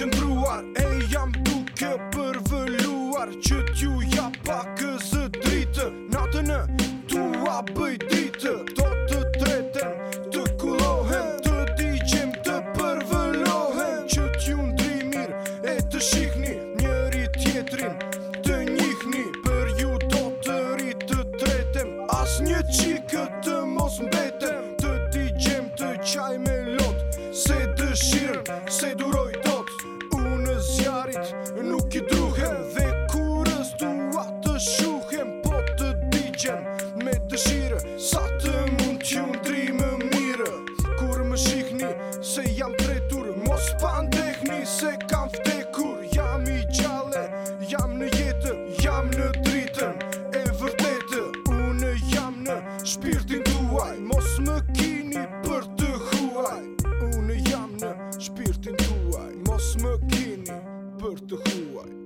qëndruar e jam duke përvëlluar Që t'ju ja pa pakësë dritë Në dënë, du a bëj ditë Do të tretëm, të kullohem Të diqem, të përvëllohem Që t'ju ndri mirë e të shikni Njëri tjetrin të njihni Për ju do të rritë të tretëm As një qikë të mos mbetëm Të diqem të qaj me lot Se dëshirëm, se duroj duhem Dhe kurës dua të shuhem Po të digjen me dëshire Sa të mund t'ju ndri më mire Kur më shikni se jam pretur Mos pandekni se kam ftekur Jam i gjale, jam në jetë Jam në dritën e vërtetë Unë jam në shpirtin duaj Mos më kini për të huaj Unë jam në shpirtin duaj Mos më kini për të huaj